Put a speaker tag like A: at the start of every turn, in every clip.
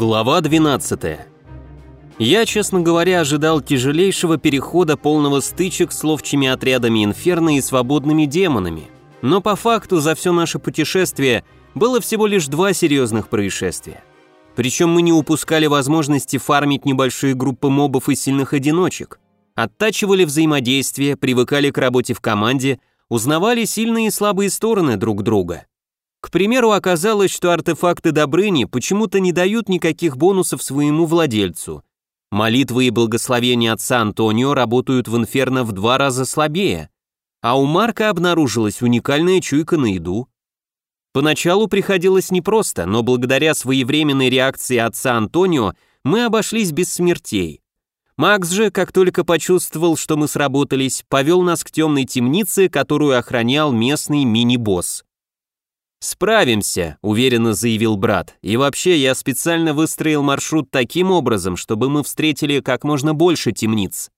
A: Глава 12. Я, честно говоря, ожидал тяжелейшего перехода полного стычек с ловчими отрядами Инферно и свободными демонами. Но по факту за все наше путешествие было всего лишь два серьезных происшествия. Причем мы не упускали возможности фармить небольшие группы мобов и сильных одиночек, оттачивали взаимодействие, привыкали к работе в команде, узнавали сильные и слабые стороны друг друга. К примеру, оказалось, что артефакты Добрыни почему-то не дают никаких бонусов своему владельцу. Молитвы и благословения отца Антонио работают в Инферно в два раза слабее, а у Марка обнаружилась уникальная чуйка на еду. Поначалу приходилось непросто, но благодаря своевременной реакции отца Антонио мы обошлись без смертей. Макс же, как только почувствовал, что мы сработались, повел нас к темной темнице, которую охранял местный мини-босс. «Справимся», — уверенно заявил брат. «И вообще, я специально выстроил маршрут таким образом, чтобы мы встретили как можно больше темниц».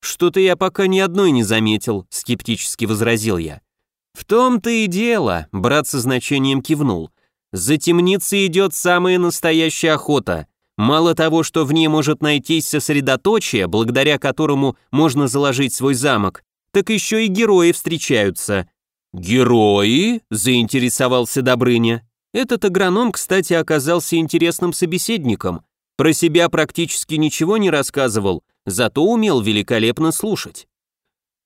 A: «Что-то я пока ни одной не заметил», — скептически возразил я. «В том-то и дело», — брат со значением кивнул. «За темницей идет самая настоящая охота. Мало того, что в ней может найтись сосредоточие, благодаря которому можно заложить свой замок, так еще и герои встречаются. «Герои?» – заинтересовался Добрыня. Этот агроном, кстати, оказался интересным собеседником. Про себя практически ничего не рассказывал, зато умел великолепно слушать.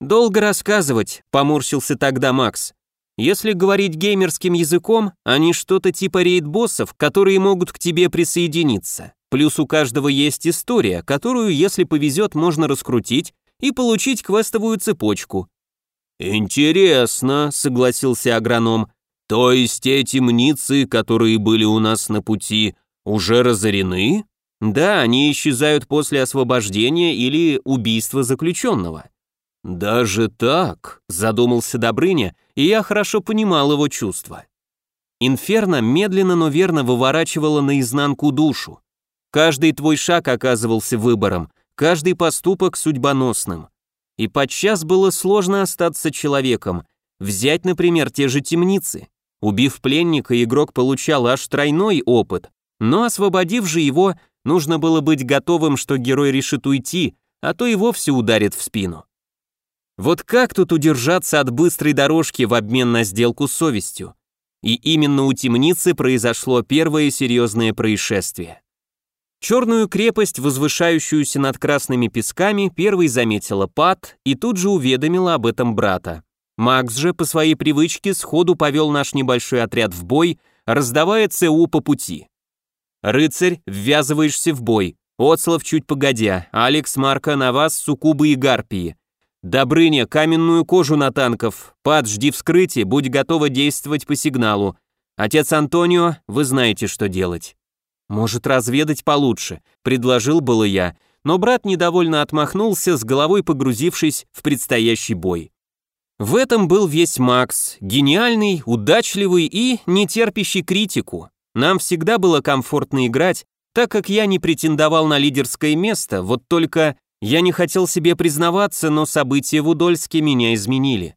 A: «Долго рассказывать», – поморщился тогда Макс. «Если говорить геймерским языком, они что-то типа рейд-боссов, которые могут к тебе присоединиться. Плюс у каждого есть история, которую, если повезет, можно раскрутить и получить квестовую цепочку. «Интересно», — согласился агроном. «То есть эти мницы, которые были у нас на пути, уже разорены?» «Да, они исчезают после освобождения или убийства заключенного». «Даже так?» – задумался Добрыня, и я хорошо понимал его чувства. Инферно медленно, но верно выворачивало наизнанку душу. Каждый твой шаг оказывался выбором, каждый поступок судьбоносным. И подчас было сложно остаться человеком. Взять, например, те же темницы. Убив пленника, игрок получал аж тройной опыт, но освободив же его, нужно было быть готовым, что герой решит уйти, а то и вовсе ударит в спину. Вот как тут удержаться от быстрой дорожки в обмен на сделку с совестью? И именно у темницы произошло первое серьезное происшествие. Черную крепость, возвышающуюся над красными песками, первой заметила Пат и тут же уведомила об этом брата. Макс же по своей привычке сходу повел наш небольшой отряд в бой, раздавая ЦУ по пути. «Рыцарь, ввязываешься в бой. Оцлов чуть погодя. Алекс, Марка, на вас, суккубы и гарпии. Добрыня, каменную кожу на танков. Пат, жди вскрытия, будь готова действовать по сигналу. Отец Антонио, вы знаете, что делать». «Может, разведать получше», — предложил было я, но брат недовольно отмахнулся, с головой погрузившись в предстоящий бой. В этом был весь Макс, гениальный, удачливый и не терпящий критику. Нам всегда было комфортно играть, так как я не претендовал на лидерское место, вот только я не хотел себе признаваться, но события в Удольске меня изменили.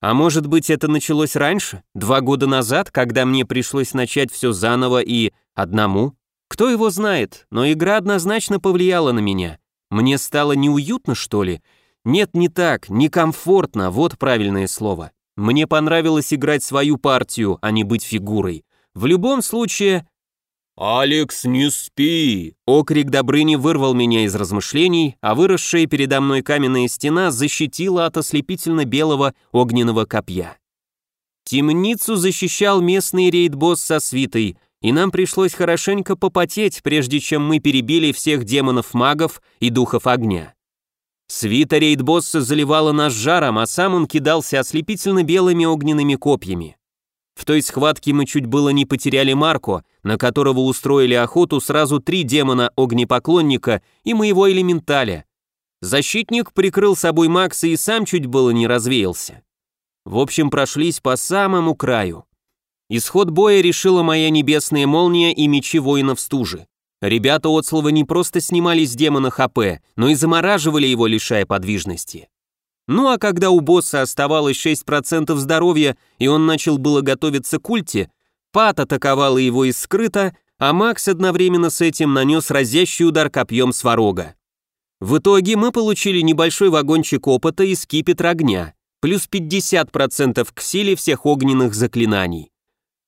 A: А может быть, это началось раньше, два года назад, когда мне пришлось начать все заново и одному? Кто его знает, но игра однозначно повлияла на меня. Мне стало неуютно, что ли? Нет, не так, некомфортно, вот правильное слово. Мне понравилось играть свою партию, а не быть фигурой. В любом случае... «Алекс, не спи!» Окрик Добрыни вырвал меня из размышлений, а выросшая передо мной каменная стена защитила от ослепительно-белого огненного копья. Темницу защищал местный рейд-босс со свитой, и нам пришлось хорошенько попотеть, прежде чем мы перебили всех демонов-магов и духов огня. Свита рейд-босса заливала нас жаром, а сам он кидался ослепительно белыми огненными копьями. В той схватке мы чуть было не потеряли Марко, на которого устроили охоту сразу три демона-огнепоклонника и моего элементаля. Защитник прикрыл собой Макса и сам чуть было не развеялся. В общем, прошлись по самому краю. Исход боя решила моя небесная молния и мечи воинов стужи. Ребята Отслова не просто снимали с демона ХП, но и замораживали его, лишая подвижности. Ну а когда у босса оставалось 6% здоровья, и он начал было готовиться к ульте, Пат атаковала его из скрыта, а Макс одновременно с этим нанес разящий удар копьем сварога. В итоге мы получили небольшой вагончик опыта и скипетр огня, плюс 50% к силе всех огненных заклинаний.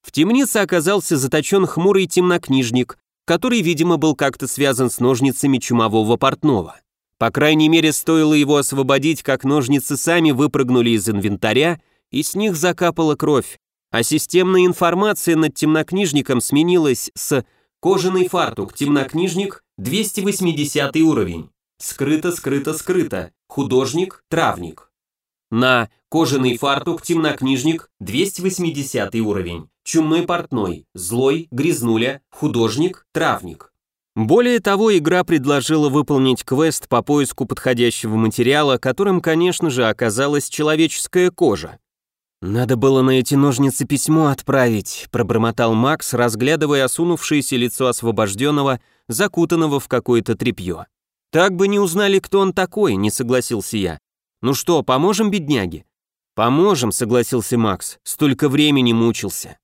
A: В темнице оказался заточен хмурый темнокнижник, который, видимо, был как-то связан с ножницами чумового портного. По крайней мере, стоило его освободить, как ножницы сами выпрыгнули из инвентаря, и с них закапала кровь, а системная информация над темнокнижником сменилась с «Кожаный фартук, темнокнижник, 280 уровень». Скрыто, скрыто, скрыто. Художник, травник. На кожаный фартук, темнокнижник, 280 уровень. Чумной портной, злой, грязнуля, художник, травник. Более того, игра предложила выполнить квест по поиску подходящего материала, которым, конечно же, оказалась человеческая кожа. «Надо было на эти ножницы письмо отправить», — пробормотал Макс, разглядывая осунувшееся лицо освобожденного, закутанного в какое-то тряпье. «Так бы не узнали, кто он такой», — не согласился я. «Ну что, поможем бедняге?» «Поможем», — согласился Макс, столько времени мучился.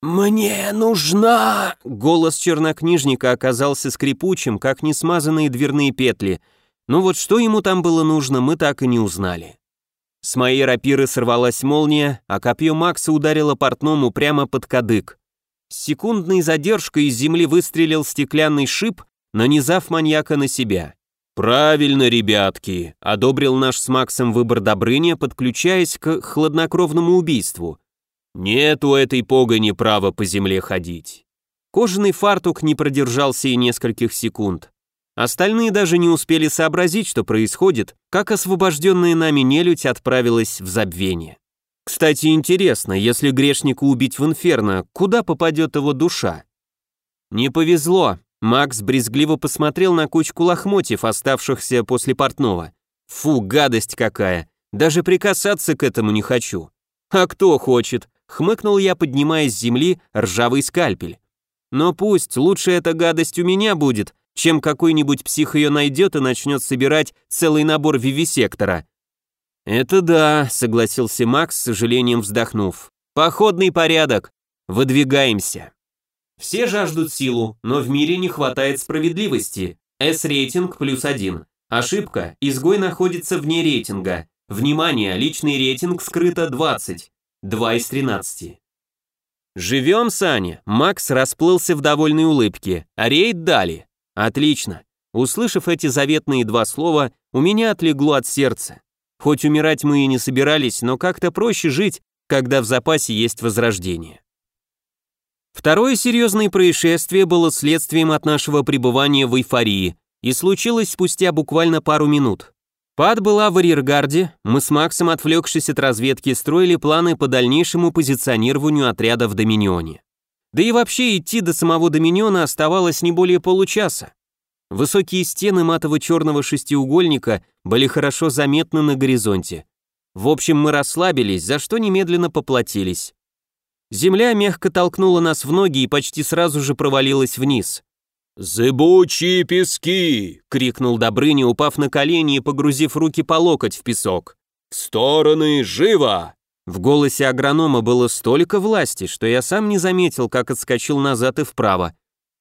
A: «Мне нужна...» Голос чернокнижника оказался скрипучим, как несмазанные дверные петли. Но вот что ему там было нужно, мы так и не узнали. С моей рапиры сорвалась молния, а копье Макса ударило портному прямо под кадык. С секундной задержкой из земли выстрелил стеклянный шип, нанизав маньяка на себя. «Правильно, ребятки», — одобрил наш с Максом выбор Добрыня, подключаясь к хладнокровному убийству. «Нет у этой погони права по земле ходить». Кожаный фартук не продержался и нескольких секунд. Остальные даже не успели сообразить, что происходит, как освобожденная нами нелюдь отправилась в забвение. Кстати, интересно, если грешнику убить в инферно, куда попадет его душа? Не повезло, Макс брезгливо посмотрел на кучку лохмотьев, оставшихся после портного. Фу, гадость какая. Даже прикасаться к этому не хочу. А кто хочет? Хмыкнул я, поднимая с земли ржавый скальпель. Но пусть, лучше эта гадость у меня будет, чем какой-нибудь псих ее найдет и начнет собирать целый набор вивисектора. «Это да», — согласился Макс, с сожалением вздохнув. «Походный порядок. Выдвигаемся». Все жаждут силу, но в мире не хватает справедливости. S-рейтинг плюс один. Ошибка, изгой находится вне рейтинга. Внимание, личный рейтинг скрыто 20. 2 из 13. Живем, Саня. Макс расплылся в довольной улыбке. А рейд дали. Отлично. Услышав эти заветные два слова, у меня отлегло от сердца. Хоть умирать мы и не собирались, но как-то проще жить, когда в запасе есть возрождение. Второе серьезное происшествие было следствием от нашего пребывания в эйфории и случилось спустя буквально пару минут. Пад была в арьергарде, мы с Максом, отвлекшись от разведки, строили планы по дальнейшему позиционированию отряда в Доминионе. Да и вообще идти до самого Доминиона оставалось не более получаса. Высокие стены матово-черного шестиугольника были хорошо заметны на горизонте. В общем, мы расслабились, за что немедленно поплатились. Земля мягко толкнула нас в ноги и почти сразу же провалилась вниз. «Зыбучие пески!» — крикнул Добрыня, упав на колени и погрузив руки по локоть в песок. «В стороны, живо!» В голосе агронома было столько власти, что я сам не заметил, как отскочил назад и вправо.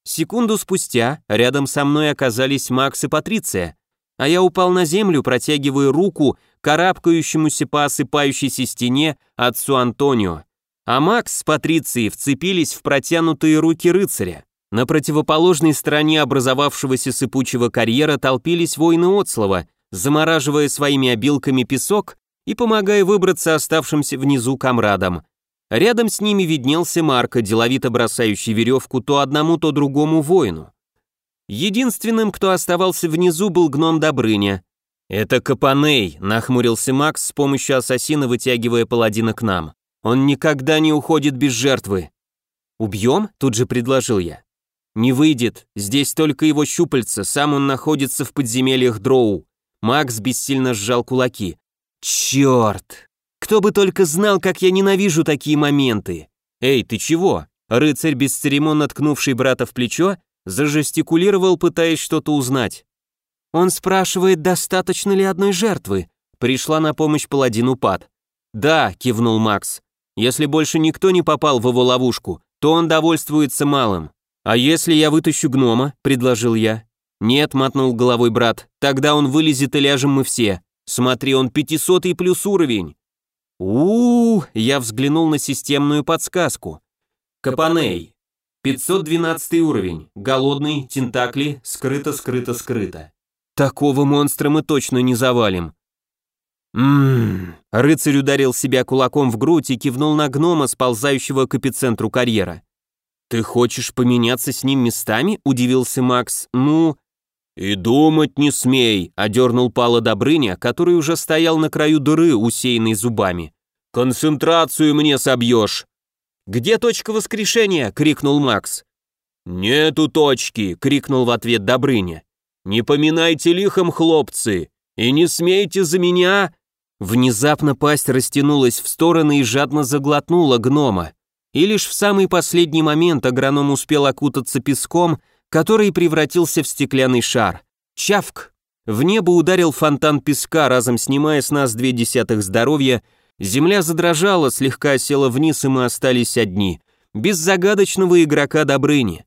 A: Секунду спустя рядом со мной оказались Макс и Патриция, а я упал на землю, протягивая руку карабкающемуся по осыпающейся стене отцу Антонио а Макс с Патрицией вцепились в протянутые руки рыцаря. На противоположной стороне образовавшегося сыпучего карьера толпились воины Отслова, замораживая своими обилками песок и помогая выбраться оставшимся внизу комрадам. Рядом с ними виднелся Марко, деловито бросающий веревку то одному, то другому воину. Единственным, кто оставался внизу, был гном Добрыня. «Это Капаней», — нахмурился Макс с помощью ассасина, вытягивая паладина к нам. Он никогда не уходит без жертвы. Убьем? Тут же предложил я. Не выйдет, здесь только его щупальца, сам он находится в подземельях Дроу. Макс бессильно сжал кулаки. Черт! Кто бы только знал, как я ненавижу такие моменты. Эй, ты чего? Рыцарь, бесцеремонно ткнувший брата в плечо, зажестикулировал, пытаясь что-то узнать. Он спрашивает, достаточно ли одной жертвы. Пришла на помощь паладину Пат. «Да», — кивнул Макс, если больше никто не попал в его ловушку, то он довольствуется малым. «А если я вытащу гнома?» – предложил я. «Нет», – мотнул головой брат, – «тогда он вылезет и ляжем мы все. Смотри, он пятисотый плюс уровень». у, -у, -у я взглянул на системную подсказку. Капаней. 512 уровень. Голодный, тентакли, скрыто, скрыто, скрыто. Такого монстра мы точно не завалим. Ммм. Рыцарь ударил себя кулаком в грудь и кивнул на гнома, сползающего к эпицентру карьера. «Ты хочешь поменяться с ним местами?» – удивился Макс. «Ну...» «И думать не смей», – одернул Пала Добрыня, который уже стоял на краю дыры, усеянной зубами. «Концентрацию мне собьешь!» «Где точка воскрешения?» – крикнул Макс. «Нету точки!» – крикнул в ответ Добрыня. «Не поминайте лихом, хлопцы! И не смейте за меня!» Внезапно пасть растянулась в стороны и жадно заглотнула гнома. И лишь в самый последний момент агроном успел окутаться песком, который превратился в стеклянный шар. Чавк! В небо ударил фонтан песка, разом снимая с нас две десятых здоровья. Земля задрожала, слегка села вниз, и мы остались одни. Без загадочного игрока Добрыни.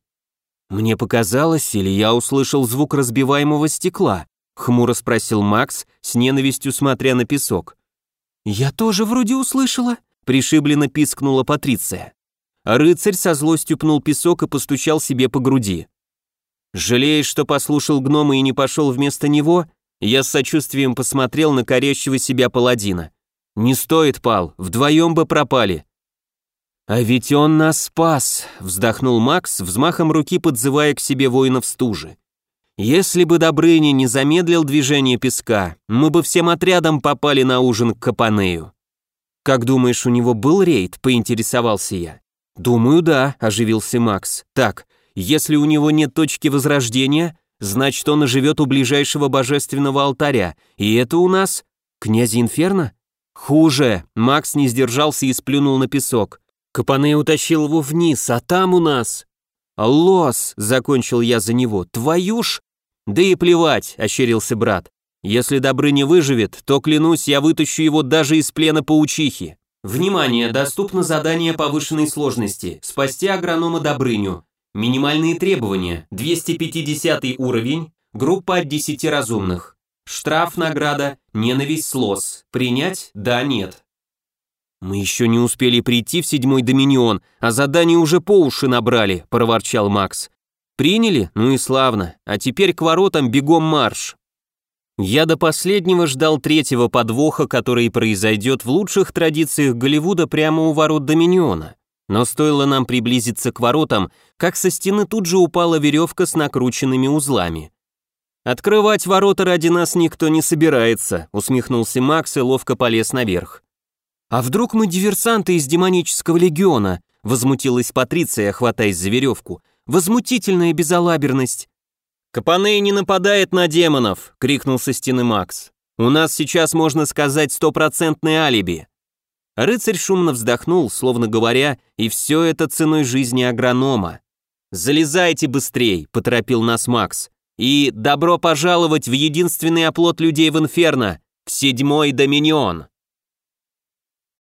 A: Мне показалось, или я услышал звук разбиваемого стекла? Хмуро спросил Макс, с ненавистью смотря на песок. «Я тоже вроде услышала», — пришибленно пискнула Патриция. рыцарь со злостью пнул песок и постучал себе по груди. «Жалеешь, что послушал гнома и не пошел вместо него?» Я с сочувствием посмотрел на корящего себя паладина. «Не стоит, Пал, вдвоем бы пропали». «А ведь он нас спас», — вздохнул Макс, взмахом руки подзывая к себе воинов стужи. «Если бы Добрыня не замедлил движение песка, мы бы всем отрядом попали на ужин к Капанею». «Как думаешь, у него был рейд?» — поинтересовался я. «Думаю, да», — оживился Макс. «Так, если у него нет точки возрождения, значит, он живет у ближайшего божественного алтаря, и это у нас князь Инферно? Хуже. Макс не сдержался и сплюнул на песок. Капане утащил его вниз, а там у нас... Лос, закончил я за него, твою ж... Да и плевать, ощерился брат. Если Добрыня выживет, то, клянусь, я вытащу его даже из плена паучихи. Внимание, доступно задание повышенной сложности. Спасти агронома Добрыню. Минимальные требования. 250 уровень. Группа от 10 разумных. Штраф, награда, ненависть, слос. Принять? Да, нет. Мы еще не успели прийти в седьмой доминион, а задание уже по уши набрали, проворчал Макс. Приняли? Ну и славно. А теперь к воротам бегом марш. Я до последнего ждал третьего подвоха, который произойдет в лучших традициях Голливуда прямо у ворот Доминиона. Но стоило нам приблизиться к воротам, как со стены тут же упала веревка с накрученными узлами. «Открывать ворота ради нас никто не собирается», усмехнулся Макс и ловко полез наверх. «А вдруг мы диверсанты из демонического легиона?» возмутилась Патриция, хватаясь за веревку. «Возмутительная безалаберность!» «Капаней не нападает на демонов!» — крикнул со стены Макс. «У нас сейчас, можно сказать, стопроцентное алиби!» Рыцарь шумно вздохнул, словно говоря, и все это ценой жизни агронома. «Залезайте быстрей», — поторопил нас Макс. «И добро пожаловать в единственный оплот людей в Инферно, в седьмой Доминион».